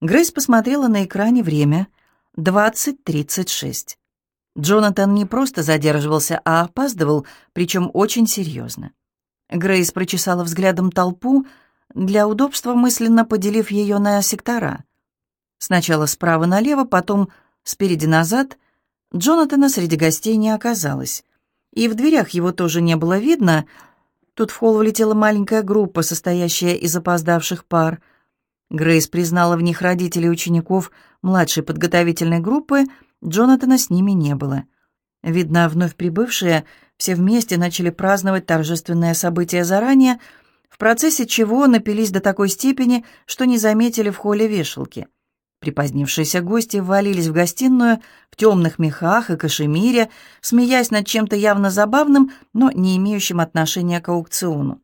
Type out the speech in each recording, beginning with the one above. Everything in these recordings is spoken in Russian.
Грейс посмотрела на экране время 20.36. Джонатан не просто задерживался, а опаздывал, причем очень серьезно. Грейс прочесала взглядом толпу, для удобства мысленно поделив ее на сектора. Сначала справа налево, потом спереди назад. Джонатана среди гостей не оказалось. И в дверях его тоже не было видно. Тут в холл влетела маленькая группа, состоящая из опоздавших пар. Грейс признала в них родителей учеников младшей подготовительной группы, Джонатана с ними не было. Видно, вновь прибывшие все вместе начали праздновать торжественное событие заранее, в процессе чего напились до такой степени, что не заметили в холле вешалки. Припозднившиеся гости ввалились в гостиную в темных мехах и кашемире, смеясь над чем-то явно забавным, но не имеющим отношения к аукциону.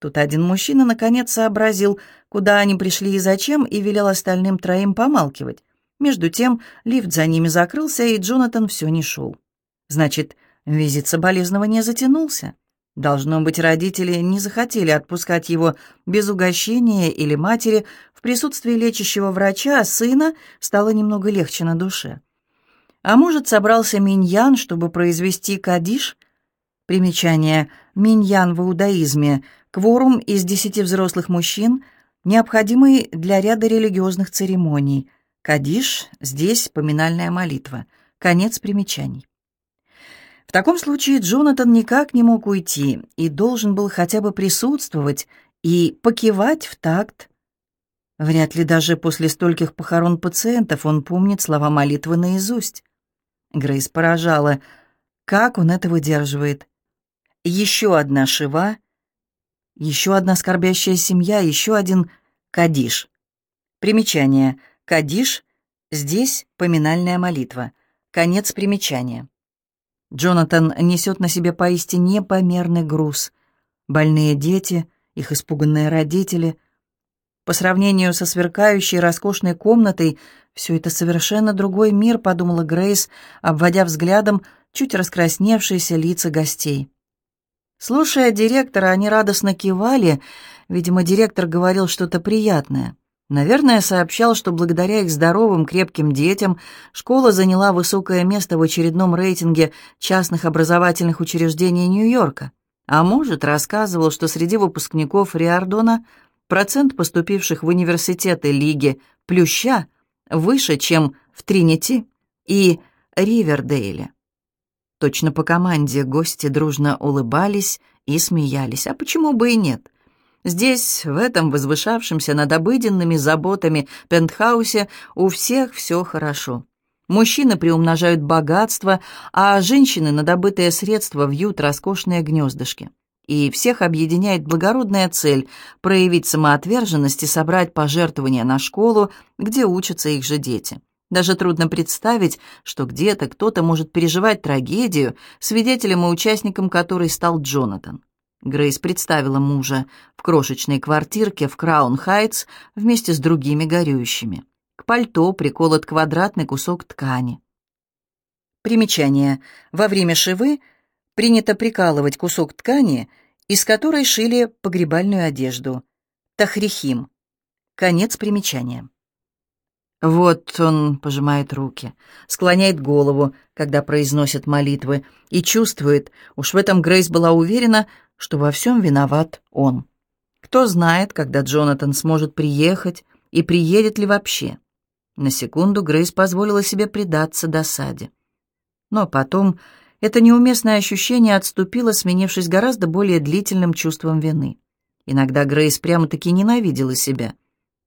Тут один мужчина наконец сообразил, куда они пришли и зачем, и велел остальным троим помалкивать. Между тем лифт за ними закрылся, и Джонатан все не шел. Значит, визит соболезнования затянулся. Должно быть, родители не захотели отпускать его без угощения или матери. В присутствии лечащего врача сына стало немного легче на душе. А может, собрался Миньян, чтобы произвести кадиш? Примечание. Миньян в иудаизме. Кворум из десяти взрослых мужчин, необходимый для ряда религиозных церемоний. Кадиш — здесь поминальная молитва. Конец примечаний. В таком случае Джонатан никак не мог уйти и должен был хотя бы присутствовать и покивать в такт. Вряд ли даже после стольких похорон пациентов он помнит слова молитвы наизусть. Грейс поражала, как он это выдерживает. Еще одна шива, еще одна скорбящая семья, еще один кадиш. Примечание. Кадиш — здесь поминальная молитва. Конец примечания. Джонатан несет на себе поистине непомерный груз. Больные дети, их испуганные родители. По сравнению со сверкающей роскошной комнатой, все это совершенно другой мир, подумала Грейс, обводя взглядом чуть раскрасневшиеся лица гостей. Слушая директора, они радостно кивали, видимо, директор говорил что-то приятное. Наверное, сообщал, что благодаря их здоровым, крепким детям школа заняла высокое место в очередном рейтинге частных образовательных учреждений Нью-Йорка. А может, рассказывал, что среди выпускников Риардона процент поступивших в университеты Лиги Плюща выше, чем в Тринити и Ривердейле. Точно по команде гости дружно улыбались и смеялись. А почему бы и нет? Здесь, в этом возвышавшемся над обыденными заботами пентхаусе, у всех все хорошо. Мужчины приумножают богатство, а женщины на добытые средства вьют роскошные гнездышки. И всех объединяет благородная цель – проявить самоотверженность и собрать пожертвования на школу, где учатся их же дети. Даже трудно представить, что где-то кто-то может переживать трагедию, свидетелем и участником которой стал Джонатан. Грейс представила мужа в крошечной квартирке в Краун-Хайтс вместе с другими горюющими. К пальто приколот квадратный кусок ткани. Примечание. Во время шивы принято прикалывать кусок ткани, из которой шили погребальную одежду. Тахрихим. Конец примечания. Вот он пожимает руки, склоняет голову, когда произносит молитвы, и чувствует, уж в этом Грейс была уверена, что во всем виноват он. Кто знает, когда Джонатан сможет приехать и приедет ли вообще. На секунду Грейс позволила себе предаться досаде. Но потом это неуместное ощущение отступило, сменившись гораздо более длительным чувством вины. Иногда Грейс прямо-таки ненавидела себя.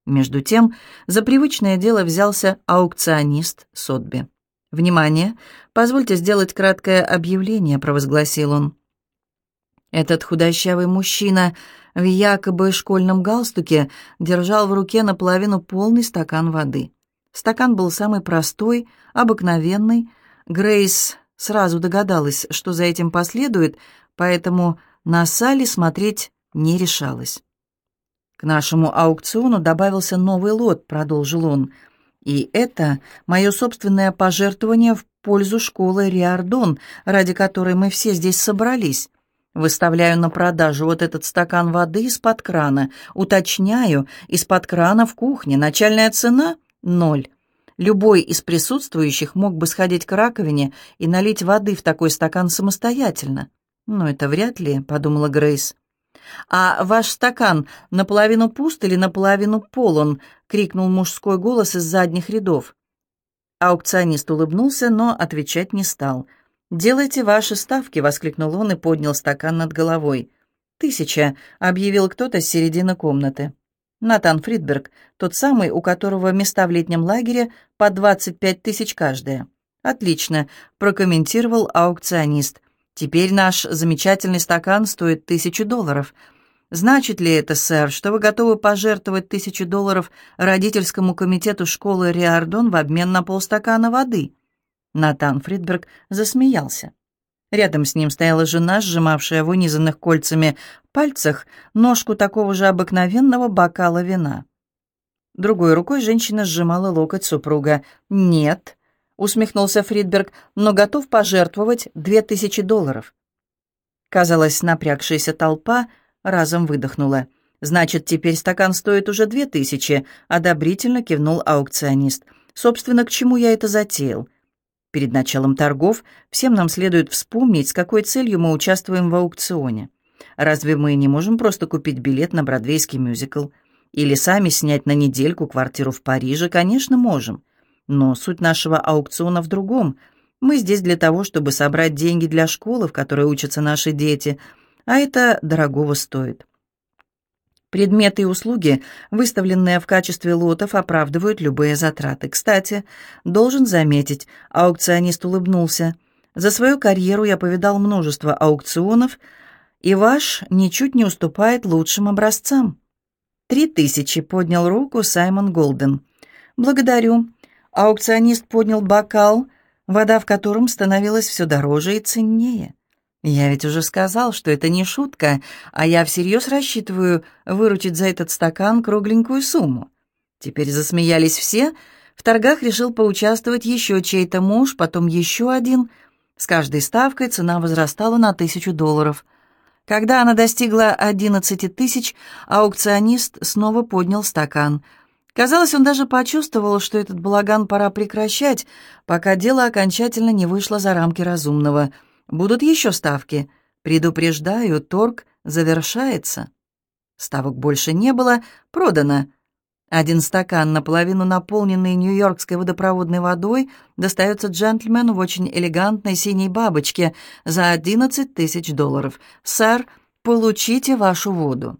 Между тем, за привычное дело взялся аукционист Сотби. «Внимание! Позвольте сделать краткое объявление», — провозгласил он. Этот худощавый мужчина в якобы школьном галстуке держал в руке наполовину полный стакан воды. Стакан был самый простой, обыкновенный. Грейс сразу догадалась, что за этим последует, поэтому на Салли смотреть не решалась. «К нашему аукциону добавился новый лот», — продолжил он. «И это мое собственное пожертвование в пользу школы Риардон, ради которой мы все здесь собрались. Выставляю на продажу вот этот стакан воды из-под крана. Уточняю, из-под крана в кухне. Начальная цена Ноль. Любой из присутствующих мог бы сходить к раковине и налить воды в такой стакан самостоятельно. «Но это вряд ли», — подумала Грейс. «А ваш стакан наполовину пуст или наполовину полон?» — крикнул мужской голос из задних рядов. Аукционист улыбнулся, но отвечать не стал. «Делайте ваши ставки!» — воскликнул он и поднял стакан над головой. «Тысяча!» — объявил кто-то с середины комнаты. Натан Фридберг, тот самый, у которого места в летнем лагере по 25 тысяч каждая. «Отлично», — прокомментировал аукционист. «Теперь наш замечательный стакан стоит тысячу долларов. Значит ли это, сэр, что вы готовы пожертвовать тысячу долларов родительскому комитету школы Риардон в обмен на полстакана воды?» Натан Фридберг засмеялся. Рядом с ним стояла жена, сжимавшая в унизанных кольцами пальцах ножку такого же обыкновенного бокала вина. Другой рукой женщина сжимала локоть супруга. «Нет», — усмехнулся Фридберг, «но готов пожертвовать две тысячи долларов». Казалось, напрягшаяся толпа разом выдохнула. «Значит, теперь стакан стоит уже две тысячи», — одобрительно кивнул аукционист. «Собственно, к чему я это затеял? Перед началом торгов всем нам следует вспомнить, с какой целью мы участвуем в аукционе. Разве мы не можем просто купить билет на бродвейский мюзикл? Или сами снять на недельку квартиру в Париже? Конечно, можем. Но суть нашего аукциона в другом. Мы здесь для того, чтобы собрать деньги для школы, в которой учатся наши дети, а это дорогого стоит. Предметы и услуги, выставленные в качестве лотов, оправдывают любые затраты. Кстати, должен заметить, аукционист улыбнулся. За свою карьеру я повидал множество аукционов, и ваш ничуть не уступает лучшим образцам. «Три тысячи», — поднял руку Саймон Голден. «Благодарю». Аукционист поднял бокал, вода в котором становилась все дороже и ценнее. «Я ведь уже сказал, что это не шутка, а я всерьез рассчитываю выручить за этот стакан кругленькую сумму». Теперь засмеялись все. В торгах решил поучаствовать еще чей-то муж, потом еще один. С каждой ставкой цена возрастала на тысячу долларов. Когда она достигла одиннадцати тысяч, аукционист снова поднял стакан. Казалось, он даже почувствовал, что этот балаган пора прекращать, пока дело окончательно не вышло за рамки разумного – Будут еще ставки. Предупреждаю, торг завершается. Ставок больше не было, продано. Один стакан, наполовину наполненный нью-йоркской водопроводной водой, достается джентльмену в очень элегантной синей бабочке за 11 тысяч долларов. «Сэр, получите вашу воду».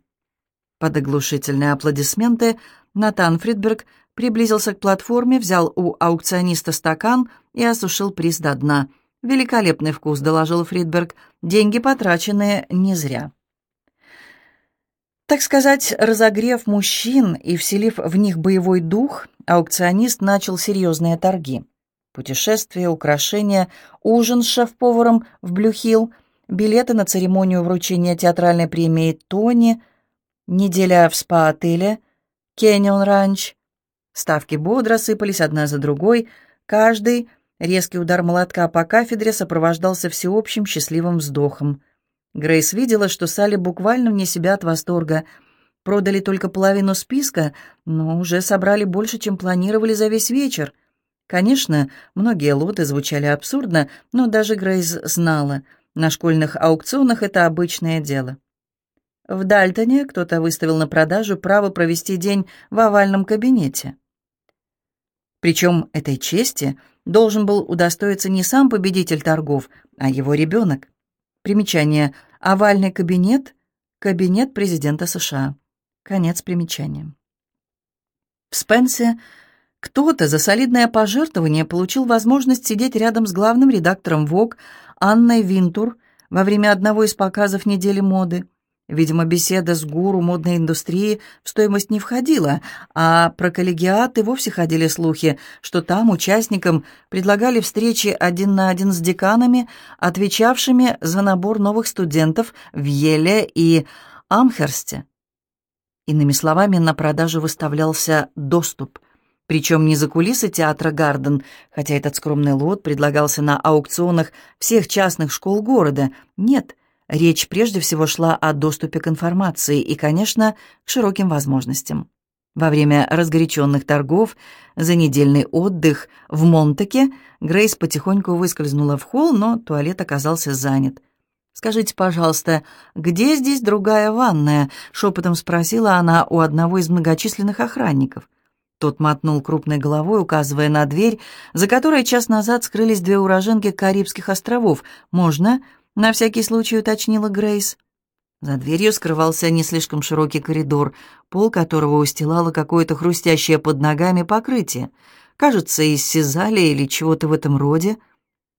Под оглушительные аплодисменты Натан Фридберг приблизился к платформе, взял у аукциониста стакан и осушил приз до дна – «Великолепный вкус», — доложил Фридберг. «Деньги потраченные не зря». Так сказать, разогрев мужчин и вселив в них боевой дух, аукционист начал серьезные торги. Путешествия, украшения, ужин с шеф-поваром в Блюхилл, билеты на церемонию вручения театральной премии «Тони», неделя в спа-отеле, Кеннион Ранч. Ставки бодро сыпались одна за другой, каждый — Резкий удар молотка по кафедре сопровождался всеобщим счастливым вздохом. Грейс видела, что Салли буквально вне себя от восторга. Продали только половину списка, но уже собрали больше, чем планировали за весь вечер. Конечно, многие лоты звучали абсурдно, но даже Грейс знала, на школьных аукционах это обычное дело. В Дальтоне кто-то выставил на продажу право провести день в овальном кабинете. Причем этой чести – должен был удостоиться не сам победитель торгов, а его ребенок. Примечание. Овальный кабинет. Кабинет президента США. Конец примечания. В Спенсе кто-то за солидное пожертвование получил возможность сидеть рядом с главным редактором ВОК Анной Винтур во время одного из показов недели моды. Видимо, беседа с гуру модной индустрии в стоимость не входила, а про коллегиат и вовсе ходили слухи, что там участникам предлагали встречи один на один с деканами, отвечавшими за набор новых студентов в Еле и Амхерсте. Иными словами, на продажу выставлялся доступ. Причем не за кулисы театра «Гарден», хотя этот скромный лот предлагался на аукционах всех частных школ города. Нет – Речь прежде всего шла о доступе к информации и, конечно, к широким возможностям. Во время разгоряченных торгов за недельный отдых в Монтаке Грейс потихоньку выскользнула в холл, но туалет оказался занят. «Скажите, пожалуйста, где здесь другая ванная?» — шепотом спросила она у одного из многочисленных охранников. Тот мотнул крупной головой, указывая на дверь, за которой час назад скрылись две уроженки Карибских островов. «Можно?» — на всякий случай уточнила Грейс. За дверью скрывался не слишком широкий коридор, пол которого устилало какое-то хрустящее под ногами покрытие. Кажется, из сизали или чего-то в этом роде.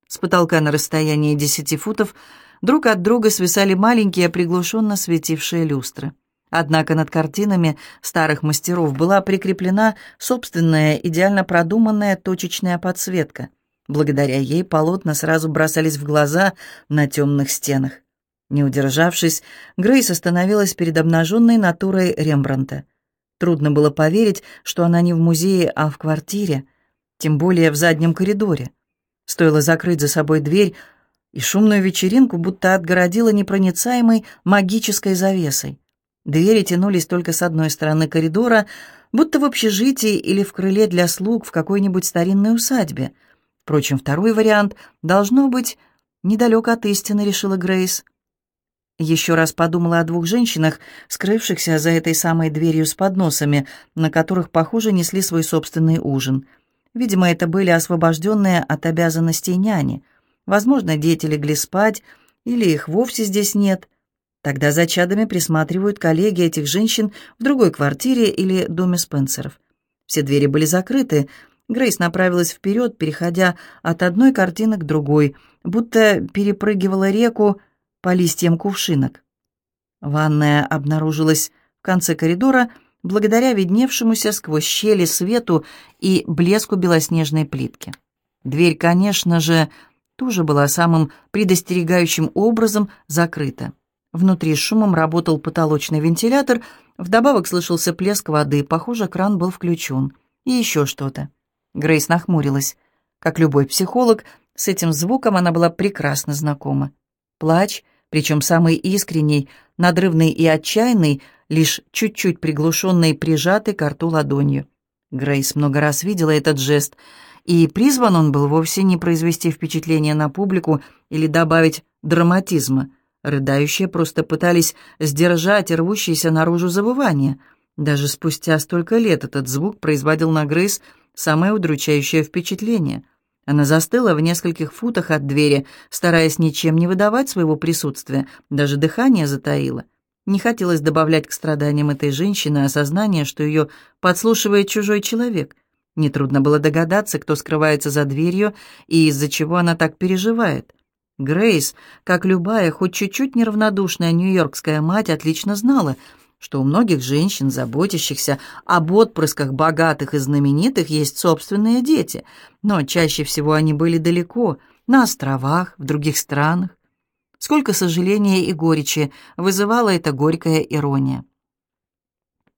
С потолка на расстоянии десяти футов друг от друга свисали маленькие приглушенно светившие люстры. Однако над картинами старых мастеров была прикреплена собственная идеально продуманная точечная подсветка. Благодаря ей полотна сразу бросались в глаза на темных стенах. Не удержавшись, Грейс остановилась перед обнаженной натурой Рембранта. Трудно было поверить, что она не в музее, а в квартире, тем более в заднем коридоре. Стоило закрыть за собой дверь, и шумную вечеринку будто отгородила непроницаемой магической завесой. Двери тянулись только с одной стороны коридора, будто в общежитии или в крыле для слуг в какой-нибудь старинной усадьбе. Впрочем, второй вариант должно быть недалеко от истины, решила Грейс. Еще раз подумала о двух женщинах, скрывшихся за этой самой дверью с подносами, на которых, похоже, несли свой собственный ужин. Видимо, это были освобожденные от обязанностей няни. Возможно, дети легли спать, или их вовсе здесь нет. Тогда за чадами присматривают коллеги этих женщин в другой квартире или доме Спенсеров. Все двери были закрыты. Грейс направилась вперед, переходя от одной картины к другой, будто перепрыгивала реку, по листьям кувшинок. Ванная обнаружилась в конце коридора благодаря видневшемуся сквозь щели свету и блеску белоснежной плитки. Дверь, конечно же, тоже была самым предостерегающим образом закрыта. Внутри шумом работал потолочный вентилятор, вдобавок слышался плеск воды, похоже, кран был включен. И еще что-то. Грейс нахмурилась. Как любой психолог, с этим звуком она была прекрасно знакома. Плач — причем самый искренний, надрывный и отчаянный, лишь чуть-чуть приглушенный прижатый к рту ладонью. Грейс много раз видела этот жест, и призван он был вовсе не произвести впечатление на публику или добавить драматизма. Рыдающие просто пытались сдержать рвущееся наружу забывание. Даже спустя столько лет этот звук производил на Грейс самое удручающее впечатление — она застыла в нескольких футах от двери, стараясь ничем не выдавать своего присутствия, даже дыхание затаило. Не хотелось добавлять к страданиям этой женщины осознание, что ее подслушивает чужой человек. Нетрудно было догадаться, кто скрывается за дверью и из-за чего она так переживает. Грейс, как любая, хоть чуть-чуть неравнодушная нью-йоркская мать, отлично знала — что у многих женщин, заботящихся об отпрысках богатых и знаменитых, есть собственные дети, но чаще всего они были далеко, на островах, в других странах. Сколько сожаления и горечи вызывала эта горькая ирония.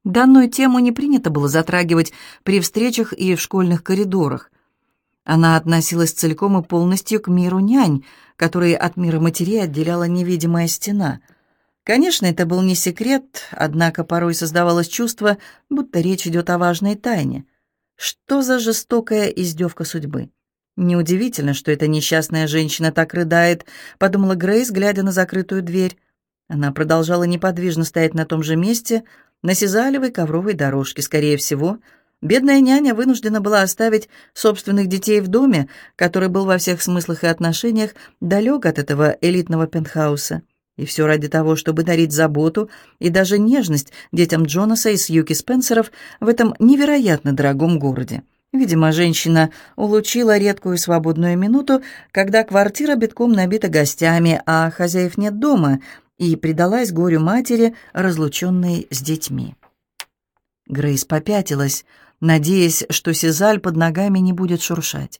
Данную тему не принято было затрагивать при встречах и в школьных коридорах. Она относилась целиком и полностью к миру нянь, который от мира матерей отделяла невидимая стена — Конечно, это был не секрет, однако порой создавалось чувство, будто речь идет о важной тайне. Что за жестокая издевка судьбы? Неудивительно, что эта несчастная женщина так рыдает, подумала Грейс, глядя на закрытую дверь. Она продолжала неподвижно стоять на том же месте, на сизалевой ковровой дорожке, скорее всего. Бедная няня вынуждена была оставить собственных детей в доме, который был во всех смыслах и отношениях далек от этого элитного пентхауса. И все ради того, чтобы дарить заботу и даже нежность детям Джонаса и Сьюки Спенсеров в этом невероятно дорогом городе. Видимо, женщина улучила редкую свободную минуту, когда квартира битком набита гостями, а хозяев нет дома, и предалась горю матери, разлученной с детьми. Грейс попятилась, надеясь, что Сезаль под ногами не будет шуршать.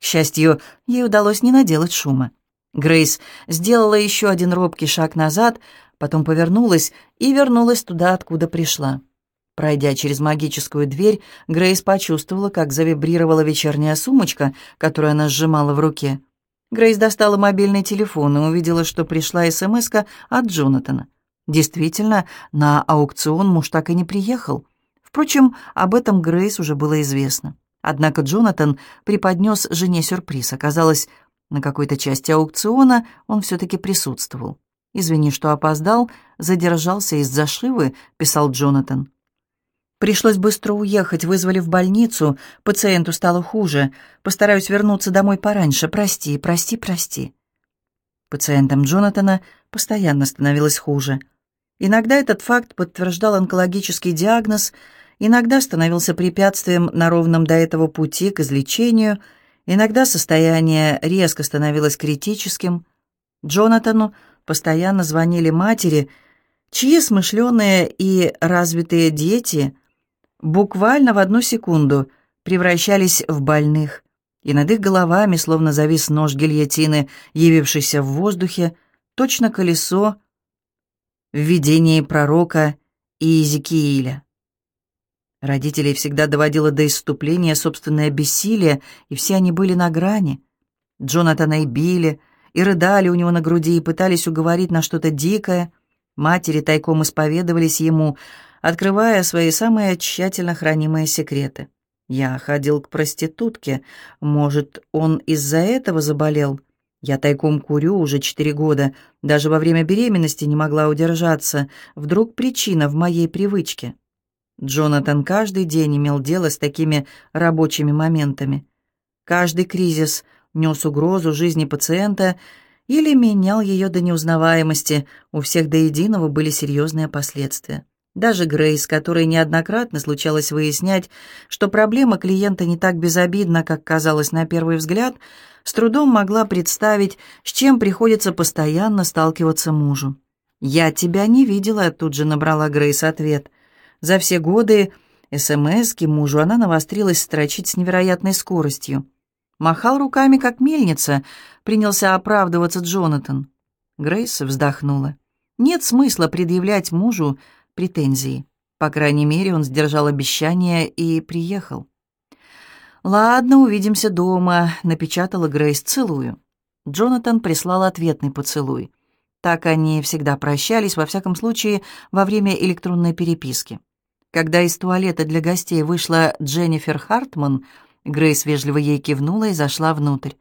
К счастью, ей удалось не наделать шума. Грейс сделала еще один робкий шаг назад, потом повернулась и вернулась туда, откуда пришла. Пройдя через магическую дверь, Грейс почувствовала, как завибрировала вечерняя сумочка, которую она сжимала в руке. Грейс достала мобильный телефон и увидела, что пришла смс от Джонатана. Действительно, на аукцион муж так и не приехал. Впрочем, об этом Грейс уже было известно. Однако Джонатан преподнес жене сюрприз. Оказалось, на какой-то части аукциона он все-таки присутствовал. «Извини, что опоздал, задержался из-за шивы», — писал Джонатан. «Пришлось быстро уехать, вызвали в больницу, пациенту стало хуже. Постараюсь вернуться домой пораньше. Прости, прости, прости». Пациентам Джонатана постоянно становилось хуже. Иногда этот факт подтверждал онкологический диагноз, иногда становился препятствием на ровном до этого пути к излечению, иногда состояние резко становилось критическим. Джонатану постоянно звонили матери, чьи смышленые и развитые дети буквально в одну секунду превращались в больных, и над их головами словно завис нож гильотины, явившийся в воздухе, точно колесо в видении пророка Иезекииля. Родителей всегда доводило до исступления собственное бессилие, и все они были на грани. Джонатана и били, и рыдали у него на груди, и пытались уговорить на что-то дикое. Матери тайком исповедовались ему, открывая свои самые тщательно хранимые секреты. «Я ходил к проститутке. Может, он из-за этого заболел?» Я тайком курю уже четыре года, даже во время беременности не могла удержаться. Вдруг причина в моей привычке. Джонатан каждый день имел дело с такими рабочими моментами. Каждый кризис нес угрозу жизни пациента или менял ее до неузнаваемости, у всех до единого были серьезные последствия. Даже Грейс, которой неоднократно случалось выяснять, что проблема клиента не так безобидна, как казалось на первый взгляд, с трудом могла представить, с чем приходится постоянно сталкиваться мужу. «Я тебя не видела», — тут же набрала Грейс ответ. За все годы СМСки мужу она навострилась строчить с невероятной скоростью. Махал руками, как мельница, принялся оправдываться Джонатан. Грейс вздохнула. Нет смысла предъявлять мужу претензии. По крайней мере, он сдержал обещание и приехал. «Ладно, увидимся дома», — напечатала Грейс. «Целую». Джонатан прислал ответный поцелуй. Так они всегда прощались, во всяком случае, во время электронной переписки. Когда из туалета для гостей вышла Дженнифер Хартман, Грейс вежливо ей кивнула и зашла внутрь.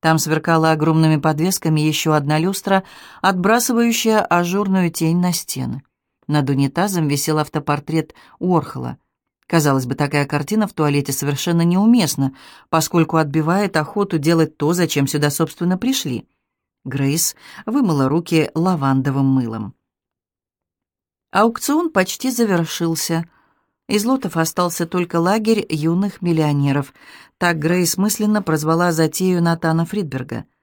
Там сверкала огромными подвесками еще одна люстра, отбрасывающая ажурную тень на стены. Над унитазом висел автопортрет Уорхола. Казалось бы, такая картина в туалете совершенно неуместна, поскольку отбивает охоту делать то, зачем сюда, собственно, пришли. Грейс вымыла руки лавандовым мылом. Аукцион почти завершился. Из лотов остался только лагерь юных миллионеров. Так Грейс мысленно прозвала затею Натана Фридберга —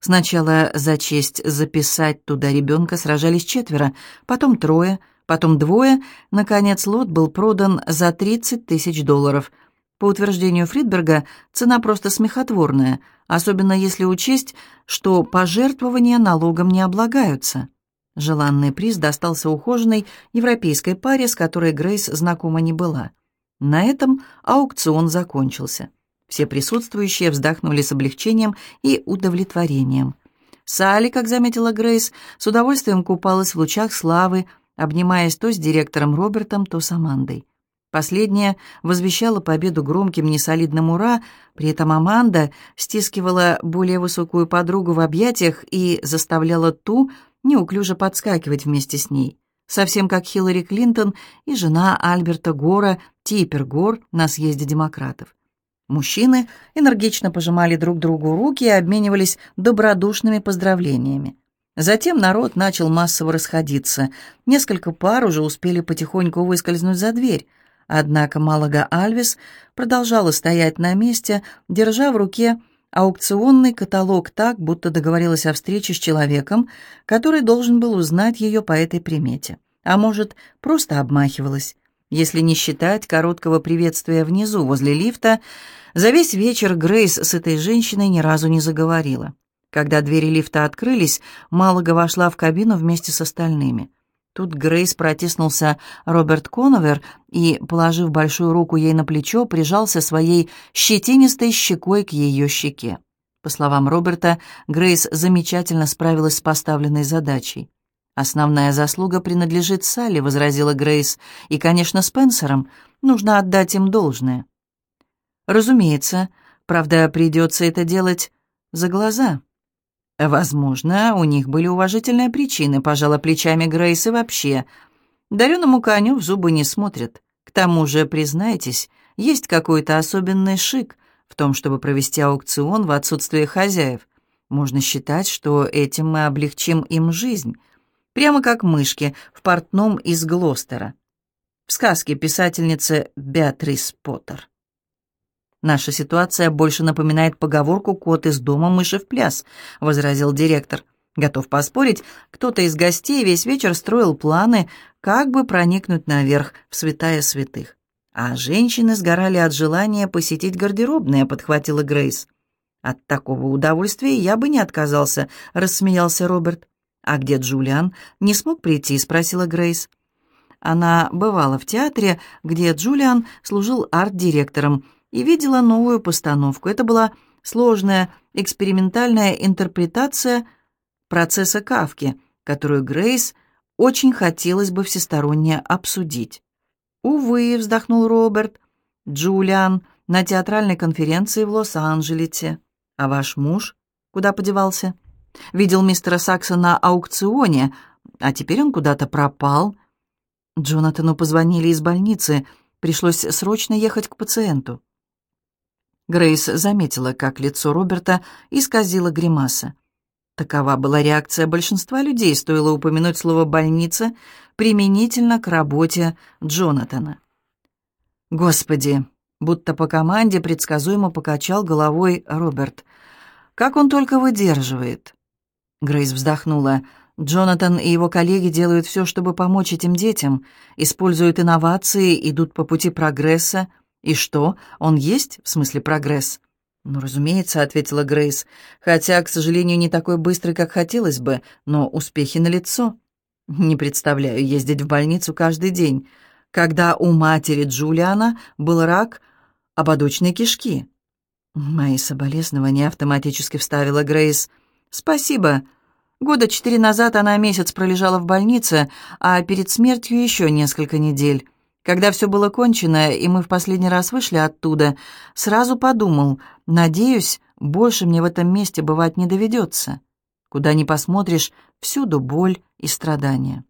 Сначала за честь записать туда ребенка сражались четверо, потом трое, потом двое. Наконец, лот был продан за 30 тысяч долларов. По утверждению Фридберга, цена просто смехотворная, особенно если учесть, что пожертвования налогом не облагаются. Желанный приз достался ухоженной европейской паре, с которой Грейс знакома не была. На этом аукцион закончился. Все присутствующие вздохнули с облегчением и удовлетворением. Салли, как заметила Грейс, с удовольствием купалась в лучах славы, обнимаясь то с директором Робертом, то с Амандой. Последняя возвещала победу громким несолидным «Ура», при этом Аманда стискивала более высокую подругу в объятиях и заставляла ту неуклюже подскакивать вместе с ней, совсем как Хиллари Клинтон и жена Альберта Гора, Типпер Гор, на съезде демократов. Мужчины энергично пожимали друг другу руки и обменивались добродушными поздравлениями. Затем народ начал массово расходиться. Несколько пар уже успели потихоньку выскользнуть за дверь. Однако Малага Альвис продолжала стоять на месте, держа в руке аукционный каталог так, будто договорилась о встрече с человеком, который должен был узнать ее по этой примете. А может, просто обмахивалась. Если не считать короткого приветствия внизу, возле лифта, за весь вечер Грейс с этой женщиной ни разу не заговорила. Когда двери лифта открылись, Малага вошла в кабину вместе с остальными. Тут Грейс протиснулся Роберт Коновер и, положив большую руку ей на плечо, прижался своей щетинистой щекой к ее щеке. По словам Роберта, Грейс замечательно справилась с поставленной задачей. «Основная заслуга принадлежит Салли», — возразила Грейс, — «и, конечно, Спенсерам. нужно отдать им должное. Разумеется, правда, придется это делать за глаза. Возможно, у них были уважительные причины, пожала плечами Грейс и вообще. Дареному коню в зубы не смотрят. К тому же, признайтесь, есть какой-то особенный шик в том, чтобы провести аукцион в отсутствие хозяев. Можно считать, что этим мы облегчим им жизнь. Прямо как мышки в портном из Глостера. В сказке писательницы Беатрис Поттер. «Наша ситуация больше напоминает поговорку «кот из дома, мыши в пляс», — возразил директор. Готов поспорить, кто-то из гостей весь вечер строил планы, как бы проникнуть наверх в святая святых. А женщины сгорали от желания посетить гардеробные, подхватила Грейс. От такого удовольствия я бы не отказался, рассмеялся Роберт. А где Джулиан? Не смог прийти, спросила Грейс. Она бывала в театре, где Джулиан служил арт-директором, и видела новую постановку. Это была сложная экспериментальная интерпретация процесса Кавки, которую Грейс очень хотелось бы всесторонне обсудить. «Увы», — вздохнул Роберт, — «Джулиан на театральной конференции в Лос-Анджелесе. А ваш муж куда подевался? Видел мистера Сакса на аукционе, а теперь он куда-то пропал». Джонатану позвонили из больницы, пришлось срочно ехать к пациенту. Грейс заметила, как лицо Роберта исказило гримаса. Такова была реакция большинства людей, стоило упомянуть слово «больница» применительно к работе Джонатана. «Господи!» — будто по команде предсказуемо покачал головой Роберт. «Как он только выдерживает!» Грейс вздохнула. Джонатан и его коллеги делают все, чтобы помочь этим детям, используют инновации, идут по пути прогресса — «И что, он есть, в смысле прогресс?» «Ну, разумеется», — ответила Грейс, «хотя, к сожалению, не такой быстрый, как хотелось бы, но успехи налицо. Не представляю ездить в больницу каждый день, когда у матери Джулиана был рак ободочной кишки». «Мои соболезнования», — автоматически вставила Грейс. «Спасибо. Года четыре назад она месяц пролежала в больнице, а перед смертью еще несколько недель». Когда все было кончено, и мы в последний раз вышли оттуда, сразу подумал, надеюсь, больше мне в этом месте бывать не доведется. Куда ни посмотришь, всюду боль и страдания.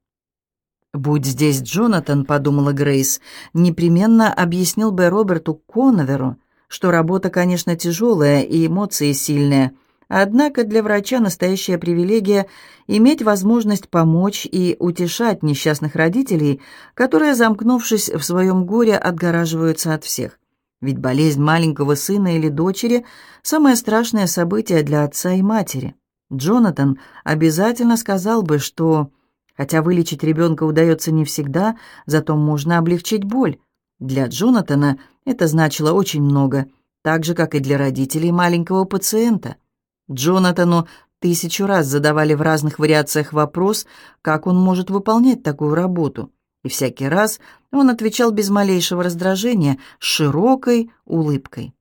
«Будь здесь Джонатан», — подумала Грейс, — непременно объяснил бы Роберту Коноверу, что работа, конечно, тяжелая и эмоции сильные — Однако для врача настоящая привилегия иметь возможность помочь и утешать несчастных родителей, которые, замкнувшись в своем горе, отгораживаются от всех. Ведь болезнь маленького сына или дочери – самое страшное событие для отца и матери. Джонатан обязательно сказал бы, что, хотя вылечить ребенка удается не всегда, зато можно облегчить боль. Для Джонатана это значило очень много, так же, как и для родителей маленького пациента – Джонатану тысячу раз задавали в разных вариациях вопрос, как он может выполнять такую работу. И всякий раз он отвечал без малейшего раздражения, с широкой улыбкой.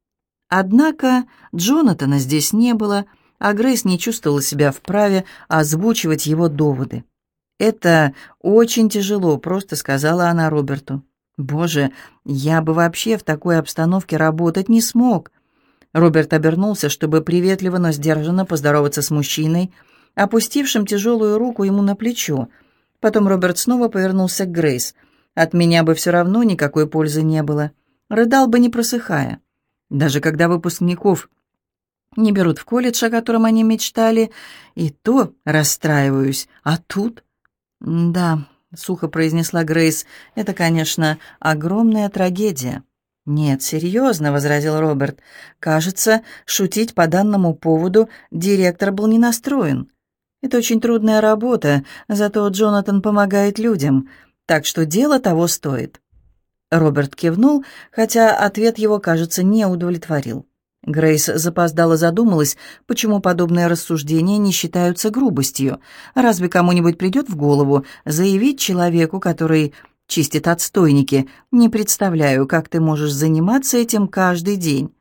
Однако Джонатана здесь не было, а Грейс не чувствовала себя вправе озвучивать его доводы. «Это очень тяжело», — просто сказала она Роберту. «Боже, я бы вообще в такой обстановке работать не смог. Роберт обернулся, чтобы приветливо, но сдержанно поздороваться с мужчиной, опустившим тяжелую руку ему на плечо. Потом Роберт снова повернулся к Грейс. «От меня бы все равно никакой пользы не было. Рыдал бы, не просыхая. Даже когда выпускников не берут в колледж, о котором они мечтали, и то расстраиваюсь. А тут...» «Да», — сухо произнесла Грейс, — «это, конечно, огромная трагедия». «Нет, серьезно», — возразил Роберт. «Кажется, шутить по данному поводу директор был не настроен. Это очень трудная работа, зато Джонатан помогает людям, так что дело того стоит». Роберт кивнул, хотя ответ его, кажется, не удовлетворил. Грейс запоздала задумалась, почему подобные рассуждения не считаются грубостью. Разве кому-нибудь придет в голову заявить человеку, который чистит отстойники. Не представляю, как ты можешь заниматься этим каждый день».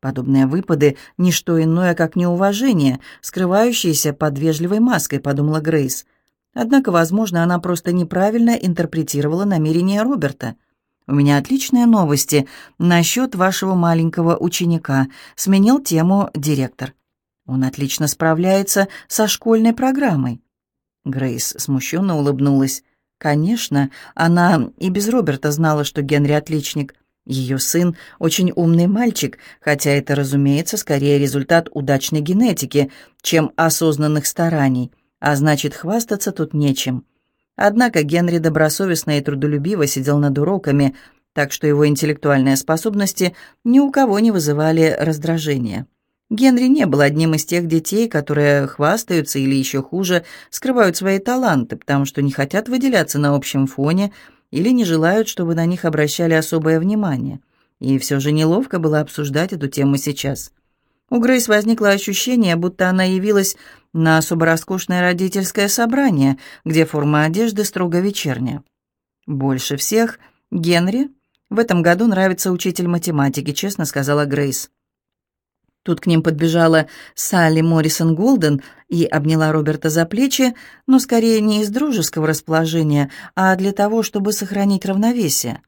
Подобные выпады — ничто иное, как неуважение, скрывающееся под вежливой маской, подумала Грейс. Однако, возможно, она просто неправильно интерпретировала намерения Роберта. У меня отличные новости насчет вашего маленького ученика. Сменил тему директор. Он отлично справляется со школьной программой. Грейс смущенно улыбнулась. Конечно, она и без Роберта знала, что Генри отличник. Ее сын очень умный мальчик, хотя это, разумеется, скорее результат удачной генетики, чем осознанных стараний, а значит, хвастаться тут нечем. Однако Генри добросовестно и трудолюбиво сидел над уроками, так что его интеллектуальные способности ни у кого не вызывали раздражения. Генри не был одним из тех детей, которые хвастаются или еще хуже, скрывают свои таланты, потому что не хотят выделяться на общем фоне или не желают, чтобы на них обращали особое внимание. И все же неловко было обсуждать эту тему сейчас. У Грейс возникло ощущение, будто она явилась на особо роскошное родительское собрание, где форма одежды строго вечерняя. Больше всех Генри в этом году нравится учитель математики, честно сказала Грейс. Тут к ним подбежала Салли Моррисон Голден и обняла Роберта за плечи, но скорее не из дружеского расположения, а для того, чтобы сохранить равновесие.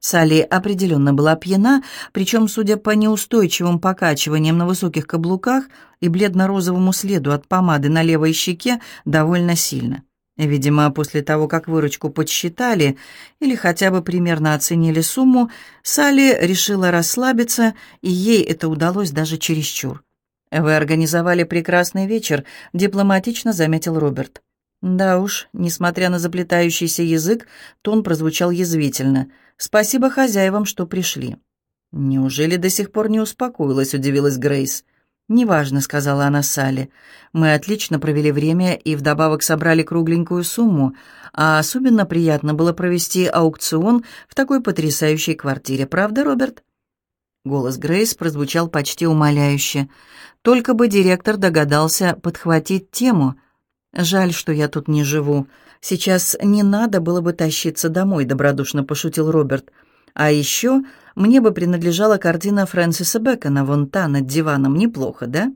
Салли определенно была пьяна, причем, судя по неустойчивым покачиваниям на высоких каблуках и бледно-розовому следу от помады на левой щеке, довольно сильно. Видимо, после того, как выручку подсчитали или хотя бы примерно оценили сумму, Салли решила расслабиться, и ей это удалось даже чересчур. «Вы организовали прекрасный вечер», — дипломатично заметил Роберт. Да уж, несмотря на заплетающийся язык, тон прозвучал язвительно. «Спасибо хозяевам, что пришли». «Неужели до сих пор не успокоилась?» — удивилась Грейс. «Неважно», — сказала она Салли. «Мы отлично провели время и вдобавок собрали кругленькую сумму, а особенно приятно было провести аукцион в такой потрясающей квартире. Правда, Роберт?» Голос Грейс прозвучал почти умоляюще. «Только бы директор догадался подхватить тему. Жаль, что я тут не живу. Сейчас не надо было бы тащиться домой», — добродушно пошутил Роберт. «А еще мне бы принадлежала картина Фрэнсиса Бэкона вон та, над диваном. Неплохо, да?»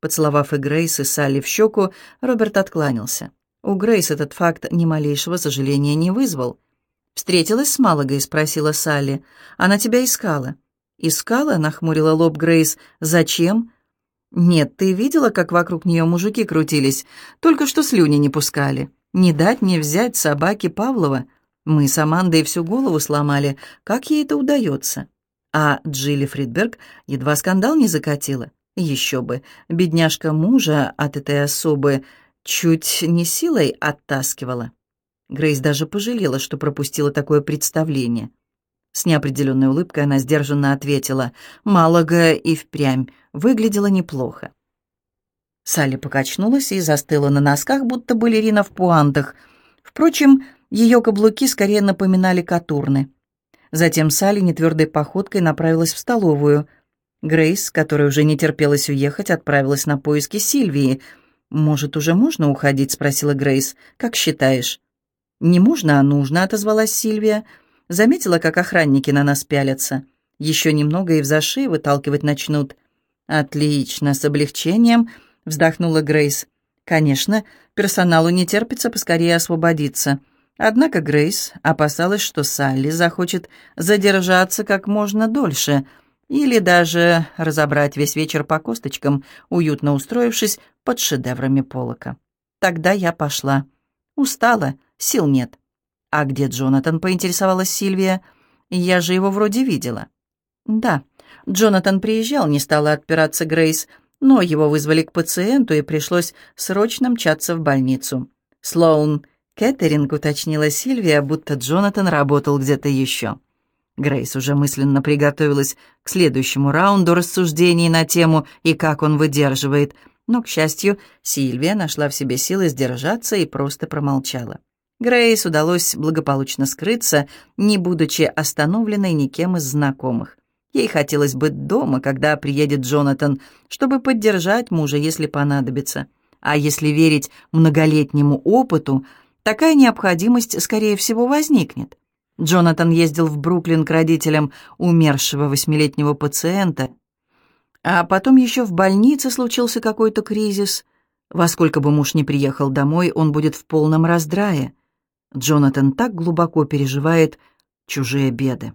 Поцеловав и Грейс, и Салли в щеку, Роберт откланялся. У Грейс этот факт ни малейшего сожаления не вызвал. «Встретилась с Малагой?» — спросила Салли. «Она тебя искала». «Искала?» — нахмурила лоб Грейс. «Зачем?» «Нет, ты видела, как вокруг нее мужики крутились? Только что слюни не пускали. Не дать не взять собаки Павлова. Мы с Амандой всю голову сломали. Как ей это удается?» А Джилли Фридберг едва скандал не закатила. Еще бы, бедняжка мужа от этой особы чуть не силой оттаскивала. Грейс даже пожалела, что пропустила такое представление. С неопределенной улыбкой она сдержанно ответила. «Малага и впрямь выглядела неплохо». Салли покачнулась и застыла на носках, будто балерина в пуантах. Впрочем, ее каблуки скорее напоминали катурны. Затем Салли нетвердой походкой направилась в столовую. Грейс, которой уже не терпелось уехать, отправилась на поиски Сильвии. «Может, уже можно уходить?» — спросила Грейс. «Как считаешь?» «Не можно, а нужно», — отозвалась Сильвия. Заметила, как охранники на нас пялятся. Еще немного и в заши выталкивать начнут. «Отлично, с облегчением», — вздохнула Грейс. «Конечно, персоналу не терпится поскорее освободиться». Однако Грейс опасалась, что Салли захочет задержаться как можно дольше или даже разобрать весь вечер по косточкам, уютно устроившись под шедеврами Полока. Тогда я пошла. Устала, сил нет. «А где Джонатан?» — поинтересовалась Сильвия. «Я же его вроде видела». «Да, Джонатан приезжал, не стала отпираться Грейс, но его вызвали к пациенту и пришлось срочно мчаться в больницу. Слоун Кэтеринг уточнила Сильвия, будто Джонатан работал где-то еще. Грейс уже мысленно приготовилась к следующему раунду рассуждений на тему «и как он выдерживает», но, к счастью, Сильвия нашла в себе силы сдержаться и просто промолчала. Грейс удалось благополучно скрыться, не будучи остановленной никем из знакомых. Ей хотелось быть дома, когда приедет Джонатан, чтобы поддержать мужа, если понадобится. А если верить многолетнему опыту, такая необходимость, скорее всего, возникнет. Джонатан ездил в Бруклин к родителям умершего восьмилетнего пациента, а потом еще в больнице случился какой-то кризис. Во сколько бы муж не приехал домой, он будет в полном раздрае. Джонатан так глубоко переживает чужие беды.